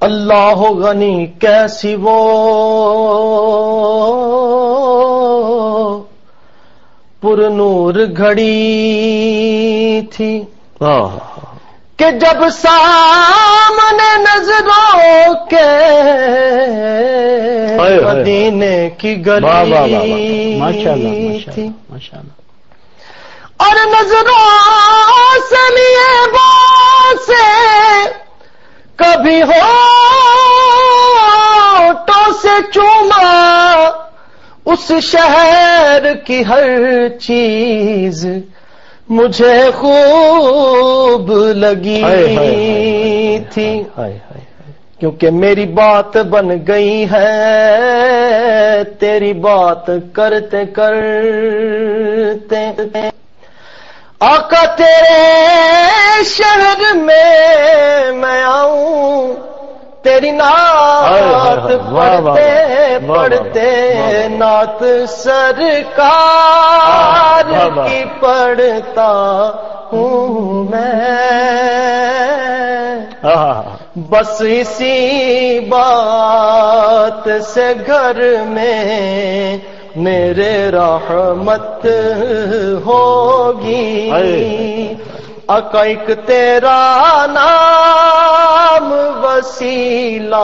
اللہ غنی کیسی وہ پر نور گھڑی تھی کہ جب سامنے نظروں کے مدینے کی گلی تھی۔ اور نظروں سے لیے سے کبھی ہو تو سے چوما اس شہر کی ہر چیز مجھے خوب لگی تھی۔ کیونکہ میری بات بن گئی ہے تیری بات کرتے کرتے۔ آقا تیرے شہر میں میں آؤں تیری نات پڑھتے پڑھتے نات سرکار کی پڑھتا ہوں میں۔ بس اسی بات سے گھر میں میرے رحمت ہوگی۔ اکیک تیرا نام وسیلہ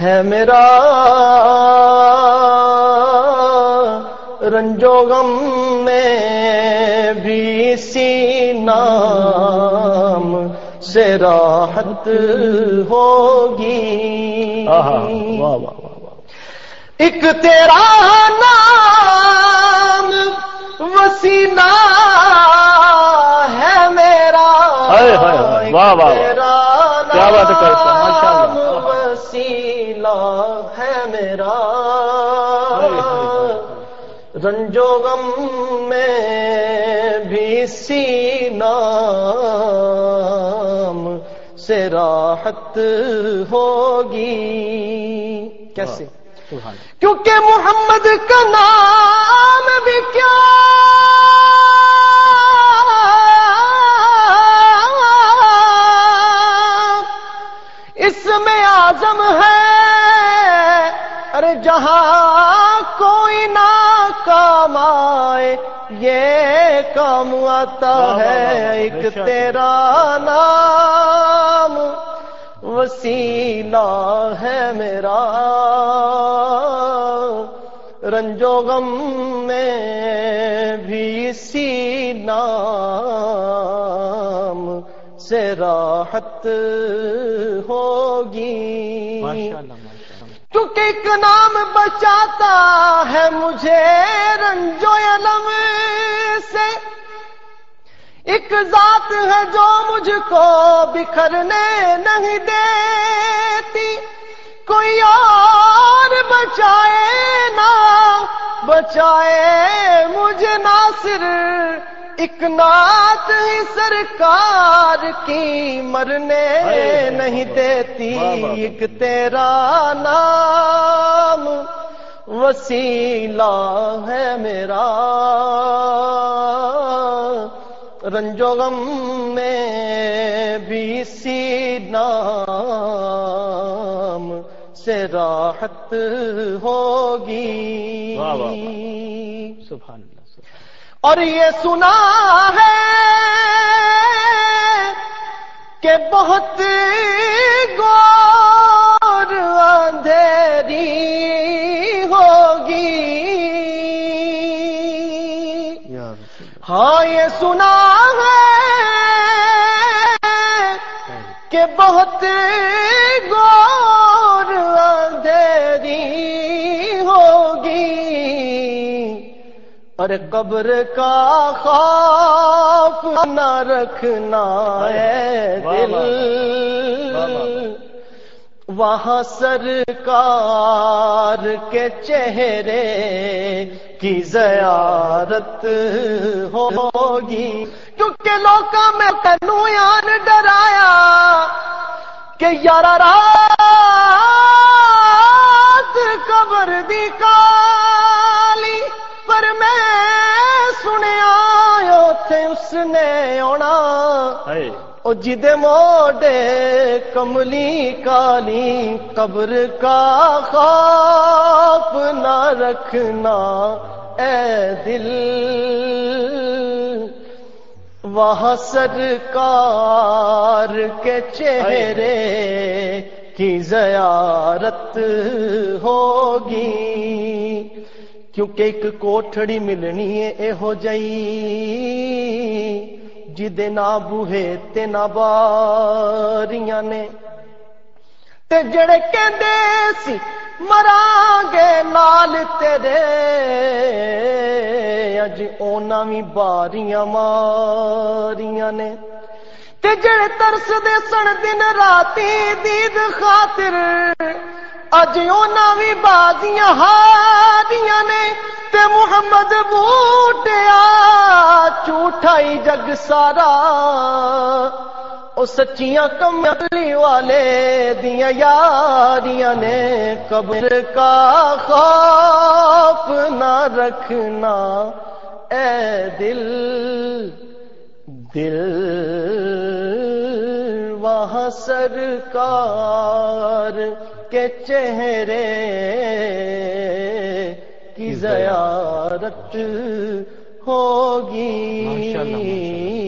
ہے میرا رنجو غم میں بھی سی نام سے راحت ہوگی ایک تیرا نام رنجو غم میں بھی سی نام سے راحت ہوگی کیسے کیونکہ محمد کا نام بھی کیا اس میں آزم ہے ارے جہاں کوئی نہ کام آئے یہ کام آتا ہے ایک تیرا نام وسیلہ ہے میرا۔ رنجو غم میں بھی سی نام سے راحت ہوگی۔ ایک نام بچاتا ہے مجھے رنجو علم سے۔ ایک ذات ہے جو مجھ کو بکھرنے نہیں دیتی۔ کوئی اور بچائے نہ بچائے مجھے ناصر۔ ایک نات ہی سرکار کی مرنے نہیں دیتی ایک تیرا نام۔ وسیلہ ہے میرا۔ رنجو غم میں بھی سی نام سے راحت ہوگی۔ سبحان اللہ اور یہ سنا ہے کہ بہت گور اور قبر کا خوف نہ رکھنا ہے دل۔ وہاں سرکار کے چہرے کی زیارت ہوگی۔ کیونکہ لوکا میں تنو یار ڈرایا کہ یار رات قبر دی کالی او جدے موڈے کملی کالی قبر کا خوف نہ رکھنا اے دل۔ وہاں سرکار کے چہرے کی زیارت ہوگی۔ کیونکہ ایک کوٹھڑی ملنی ہے، اے ہو جائی۔ جدے نہ بوہے تے نہ باریاں نے۔ تے جڑے کہندے سی مران گے نال تیرے، اج اونا بھی باریاں ماریاں نے۔ تے جڑے ترس دے سن دن راتی دید خاطر، اج اونا بھی بازیاں ہاریاں نے۔ تے محمد بوٹیا جھوٹائی جگ سارا او سچیاں کملی والے دیا یاریاں نے قبر کا خوف نہ رکھنا۔ اے دل دل وہاں سرکار کے چہرے کی زیارت ہوگی۔ ماشاءاللہ، ماشاءاللہ،